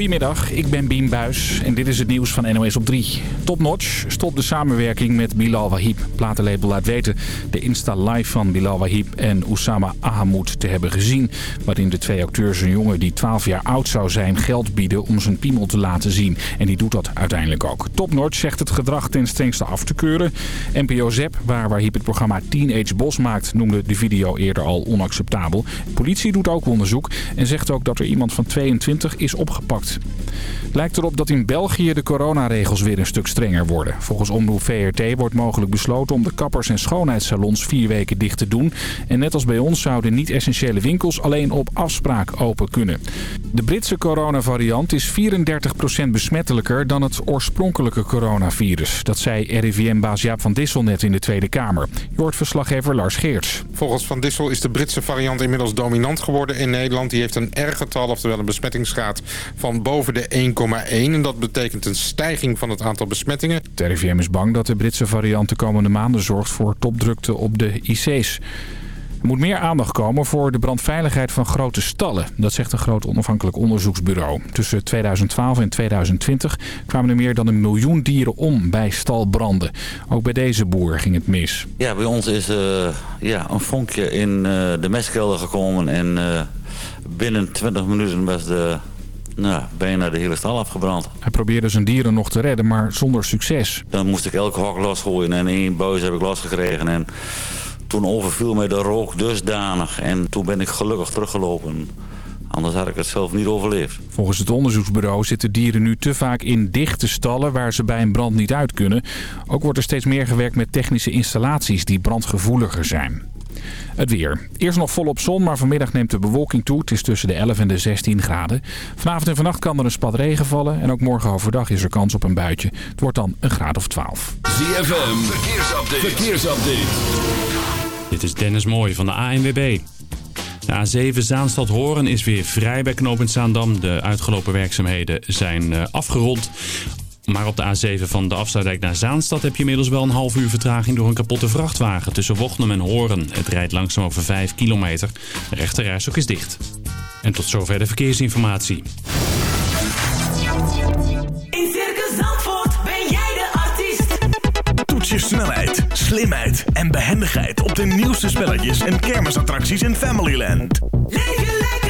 Goedemiddag, ik ben Bien Buis en dit is het nieuws van NOS op 3. Topnotch stopt de samenwerking met Bilal Wahib. Platenlabel laat weten de Insta-live van Bilal Wahib en Oussama Ahamoud te hebben gezien. Waarin de twee acteurs een jongen die 12 jaar oud zou zijn geld bieden om zijn piemel te laten zien. En die doet dat uiteindelijk ook. Topnotch zegt het gedrag ten strengste af te keuren. NPO Zep, waar Wahib het programma Teenage Bos maakt, noemde de video eerder al onacceptabel. Politie doet ook onderzoek en zegt ook dat er iemand van 22 is opgepakt. Lijkt erop dat in België de coronaregels weer een stuk strenger worden. Volgens omroep VRT wordt mogelijk besloten om de kappers- en schoonheidssalons vier weken dicht te doen. En net als bij ons zouden niet-essentiële winkels alleen op afspraak open kunnen. De Britse coronavariant is 34% besmettelijker dan het oorspronkelijke coronavirus. Dat zei RIVM-baas Jaap van Dissel net in de Tweede Kamer. Je hoort verslaggever Lars Geerts. Volgens Van Dissel is de Britse variant inmiddels dominant geworden in Nederland. Die heeft een R-getal, oftewel een besmettingsgraad van boven de 1,1. En dat betekent een stijging van het aantal besmettingen. Het RIVM is bang dat de Britse variant de komende maanden zorgt voor topdrukte op de IC's. Er moet meer aandacht komen voor de brandveiligheid van grote stallen. Dat zegt een groot onafhankelijk onderzoeksbureau. Tussen 2012 en 2020 kwamen er meer dan een miljoen dieren om bij stalbranden. Ook bij deze boer ging het mis. Ja, bij ons is uh, ja, een vonkje in uh, de mestkelder gekomen en uh, binnen 20 minuten was de nou, bijna de hele stal afgebrand. Hij probeerde zijn dieren nog te redden, maar zonder succes. Dan moest ik elke hok losgooien en één buis heb ik losgekregen. En toen overviel mij de rook dusdanig. En toen ben ik gelukkig teruggelopen. Anders had ik het zelf niet overleefd. Volgens het onderzoeksbureau zitten dieren nu te vaak in dichte stallen... waar ze bij een brand niet uit kunnen. Ook wordt er steeds meer gewerkt met technische installaties die brandgevoeliger zijn. Het weer. Eerst nog volop zon, maar vanmiddag neemt de bewolking toe. Het is tussen de 11 en de 16 graden. Vanavond en vannacht kan er een spat regen vallen. En ook morgen overdag is er kans op een buitje. Het wordt dan een graad of 12. ZFM, verkeersupdate. verkeersupdate. Dit is Dennis Mooij van de ANWB. De A7 Zaanstad-Horen is weer vrij bij knooppunt Zaandam. De uitgelopen werkzaamheden zijn afgerond. Maar op de A7 van de afsluitdijk naar Zaanstad heb je inmiddels wel een half uur vertraging door een kapotte vrachtwagen tussen Wochnum en Horen. Het rijdt langzaam over 5 kilometer. De rechterrijstok is dicht. En tot zover de verkeersinformatie. In Circus Zandvoort ben jij de artiest. Toets je snelheid, slimheid en behendigheid op de nieuwste spelletjes en kermisattracties in Familyland. Leef je lekker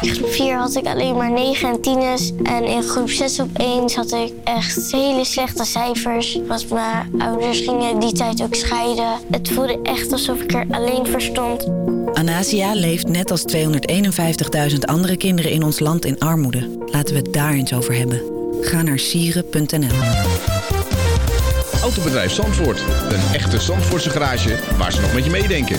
In groep 4 had ik alleen maar 9 en 10's. En in groep 6 opeens had ik echt hele slechte cijfers. Want mijn ouders gingen die tijd ook scheiden. Het voelde echt alsof ik er alleen voor stond. Anasia leeft net als 251.000 andere kinderen in ons land in armoede. Laten we het daar eens over hebben. Ga naar sieren.nl Autobedrijf Zandvoort. Een echte Zandvoortse garage waar ze nog met je meedenken.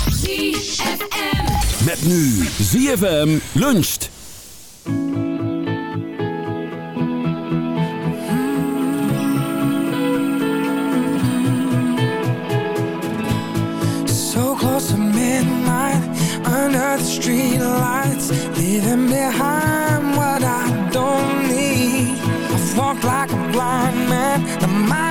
ZFM. Met nu ZFM luncht. So close to midnight, under the street lights, leaving behind what I don't need. I've walked like a blind man, and my eyes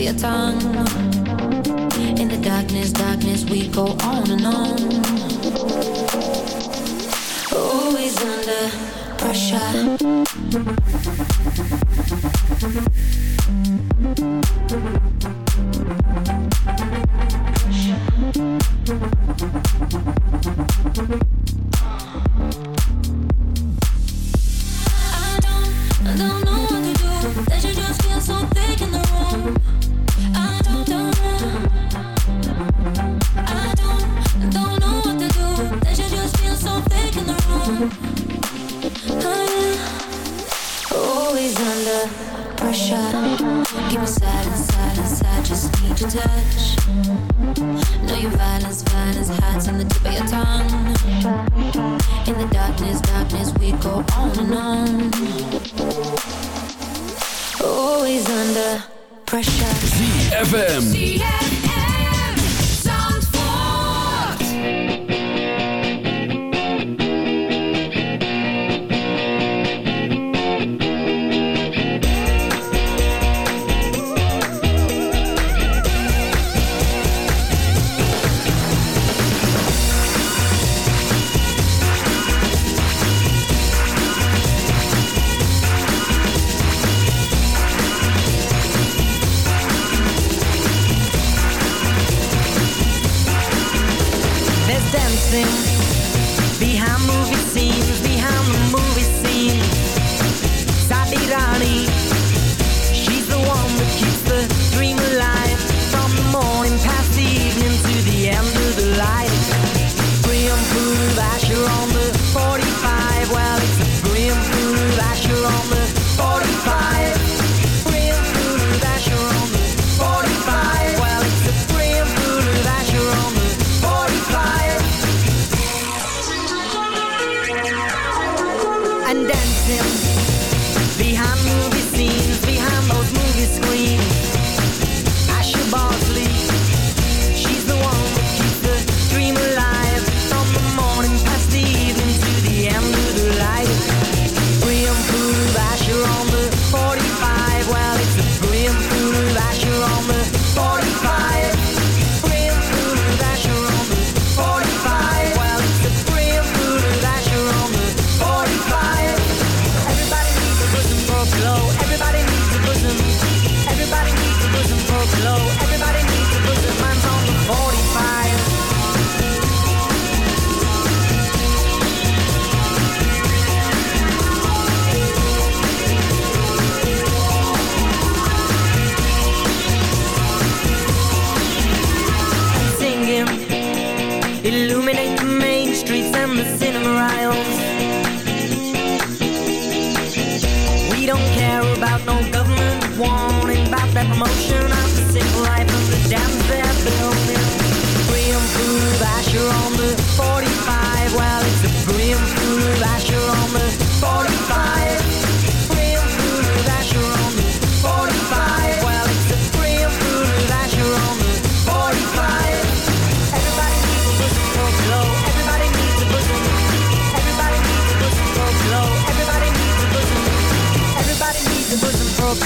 your tongue. In the darkness, darkness, we go on and on. Always under pressure.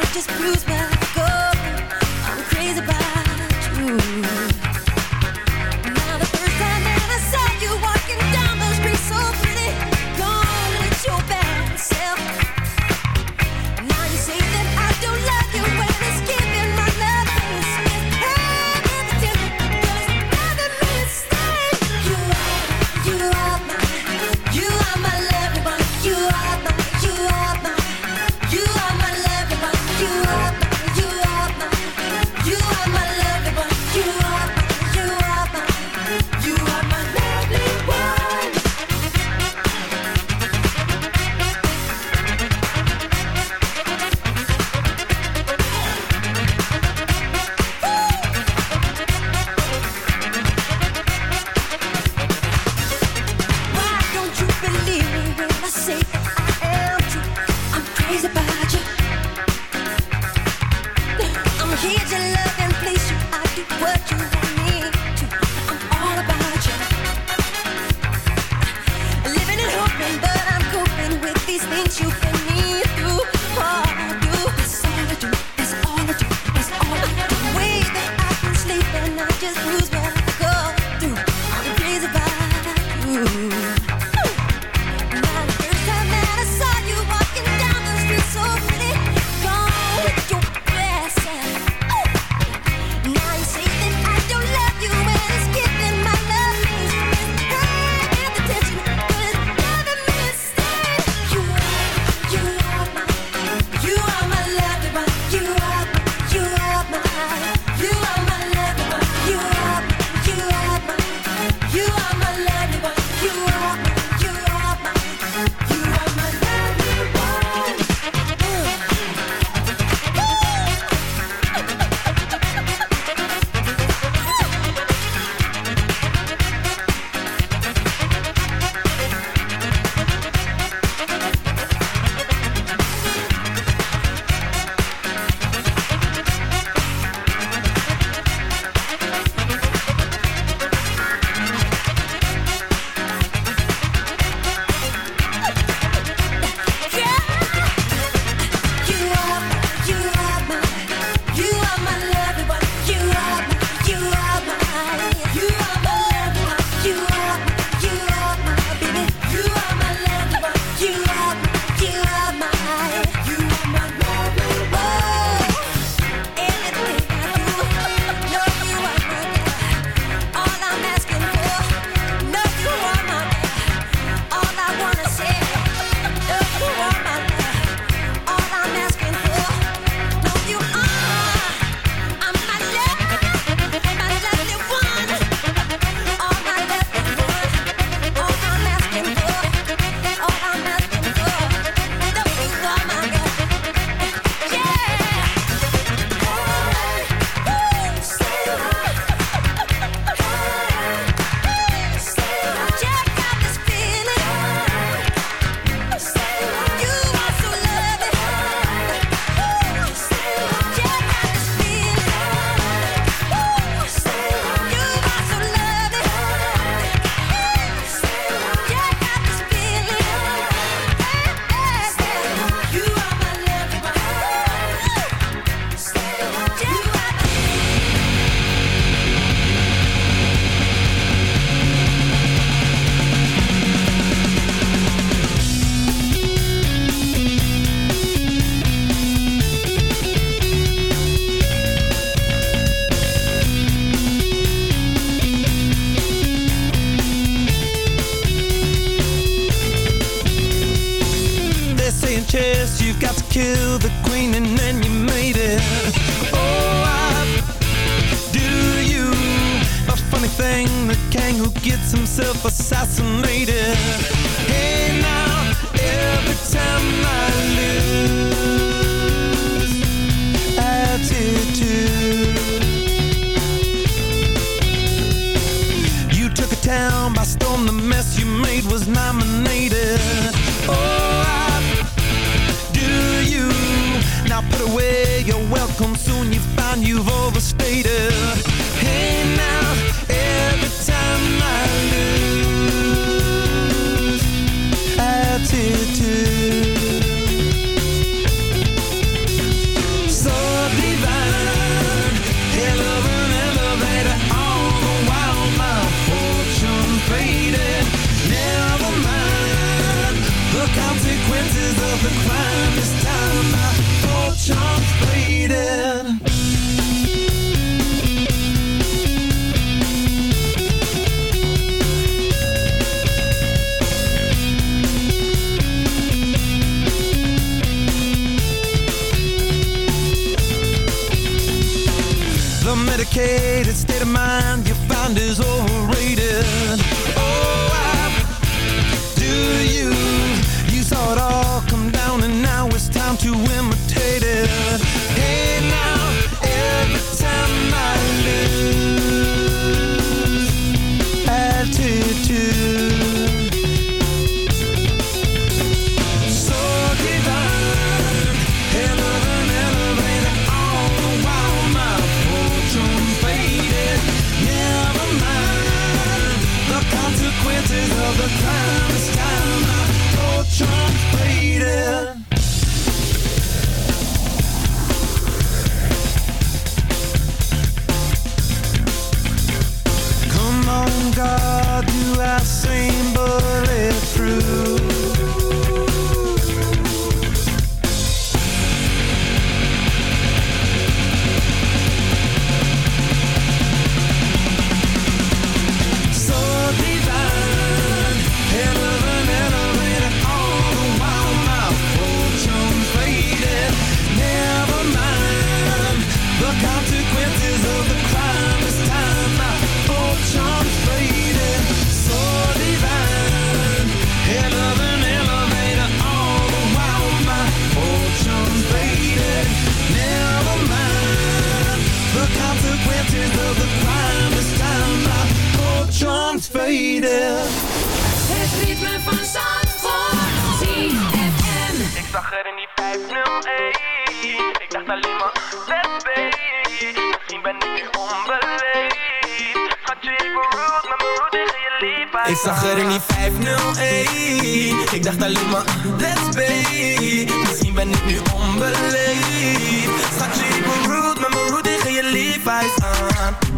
just bruise, but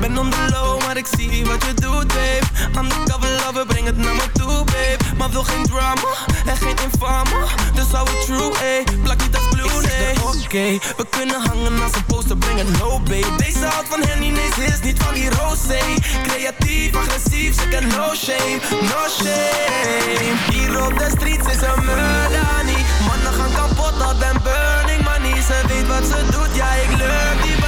Ben on the low, maar ik zie wat je doet, babe. Undercover lover, breng het naar me toe, babe. Maar wil geen drama en geen infame Dus hou het true, ey Plak niet als glue, nee. Oké, we kunnen hangen als een poster, breng het low, babe. Deze houdt van Henny, nee, ze is niet van die rosé Creatief, agressief, ze no shame, no shame. Hier op de streets is een murder niet Mannen gaan kapot, al den burning money. Ze weet wat ze doet, ja ik lurk die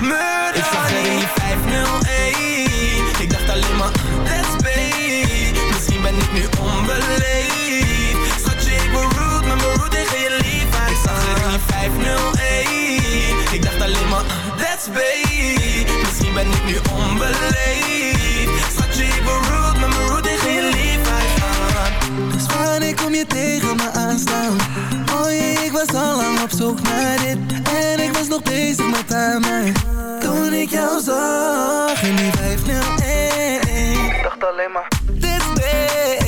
Murder. Ik zag er in die 501 Ik dacht alleen maar, let's babe Misschien ben ik nu onbeleefd. Schatje, ik ben rude, met mijn rude tegen je lief Ik zag er in die 501 Ik dacht alleen maar, let's babe Misschien ben ik nu onbeleefd. Schatje, ik ben rude, met mijn rude tegen je lief Dus wanneer kom je tegen me aanstaan? Was al lang op zoek naar dit. En ik was nog bezig met haar mij Toen ik jou zag in die 501 Ik dacht alleen maar This day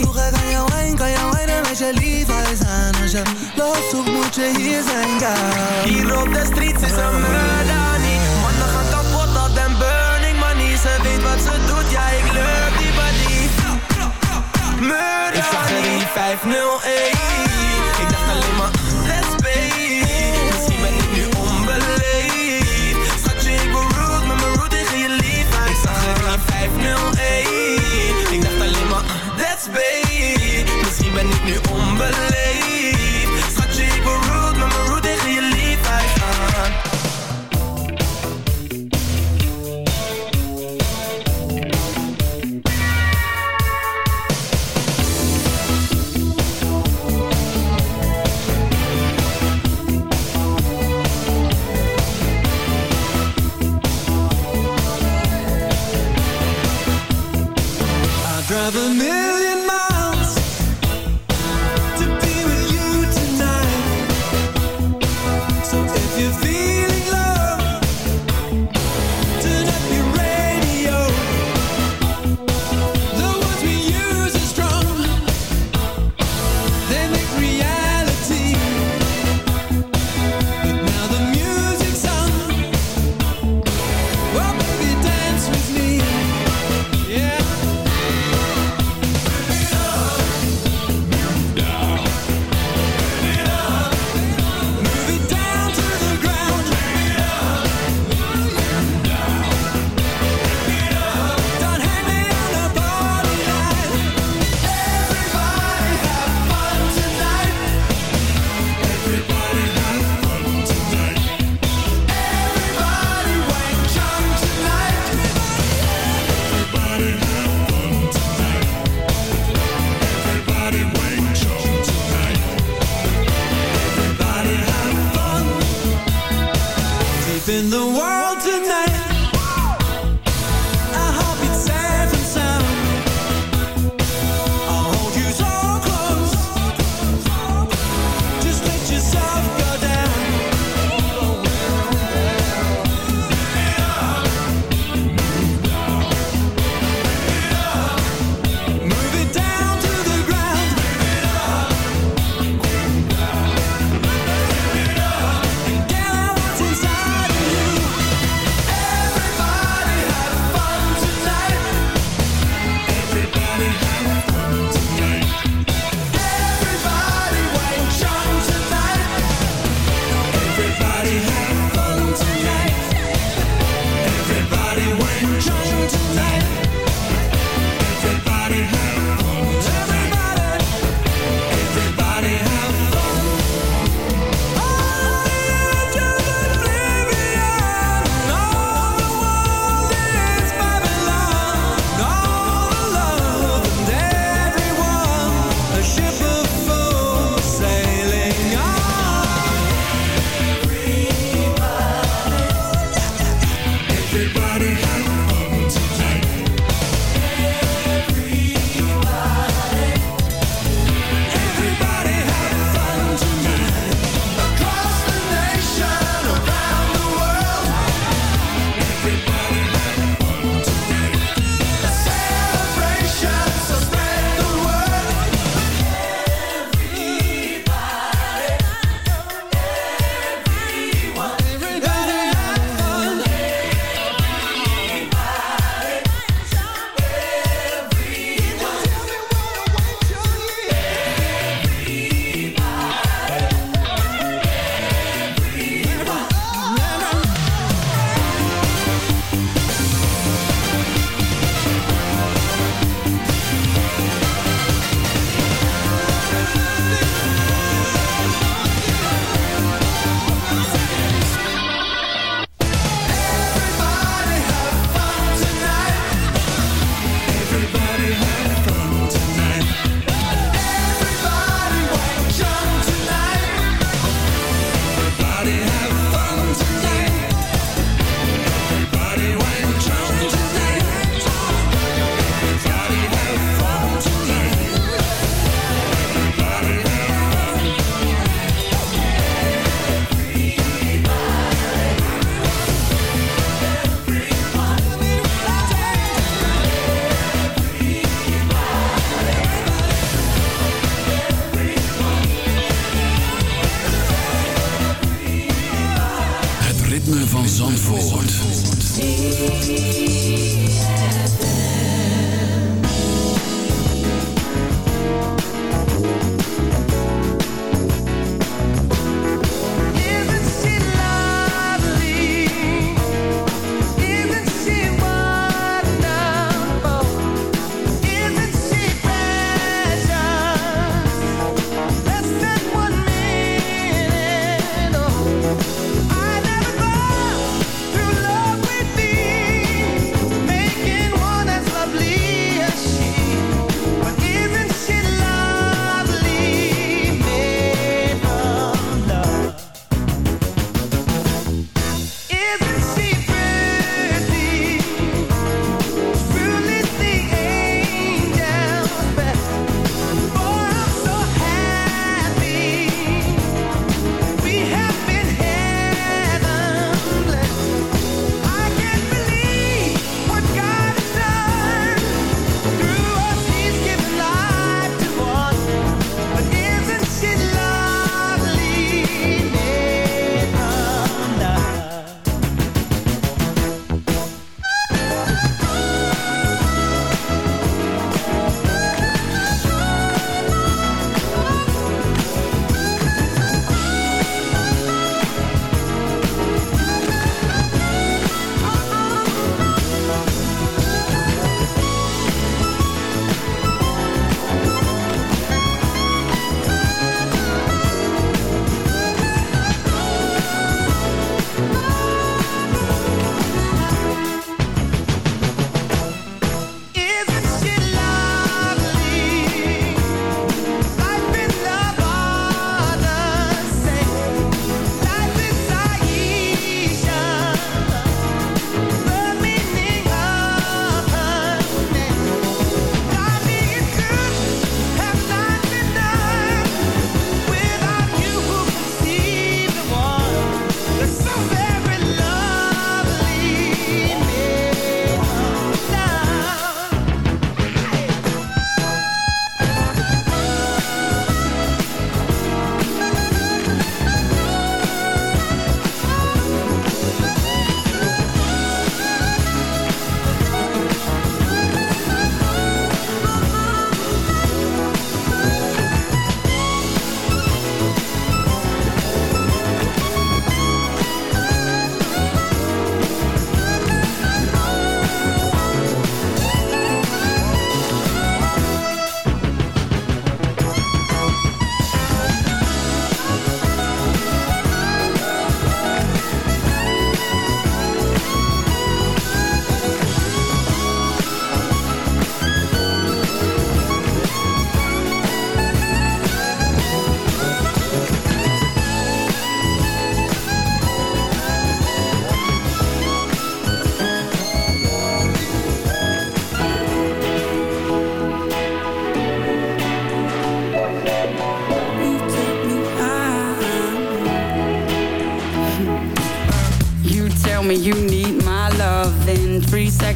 Vroeg ik aan jou heen, kan jou heen en met je liefheid aan Als je loszoekt moet je hier zijn, girl Hier op de streets is een murder niet. Mannen gaan kapot, al den burning money. Ze weet wat ze doet, ja ik lurk die body. Murder Ik zag er in 501 Ik dacht alleen maar, new.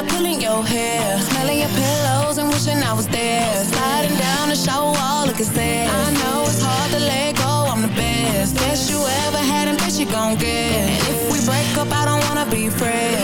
out pulling your hair. Smelling your pillows and wishing I was there. Sliding down the shower wall looking sad. I know it's hard to let go, I'm the best. Best you ever had and best you gon' get. And if we break up, I don't wanna be friends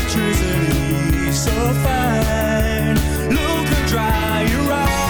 electricity so fine. Look and dry your eyes.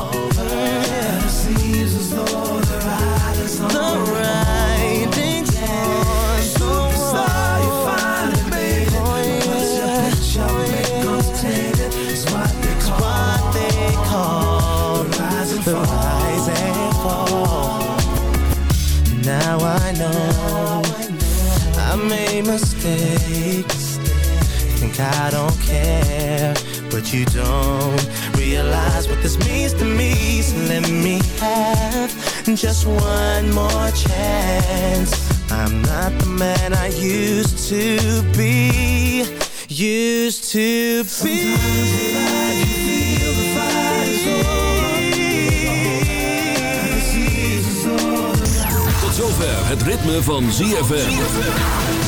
yeah. You don't realize what this means to me So let me have just one more chance I'm not the man I used to be Used to be Tot zover het ritme van ZFM.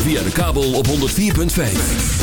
Via de kabel op 104.5.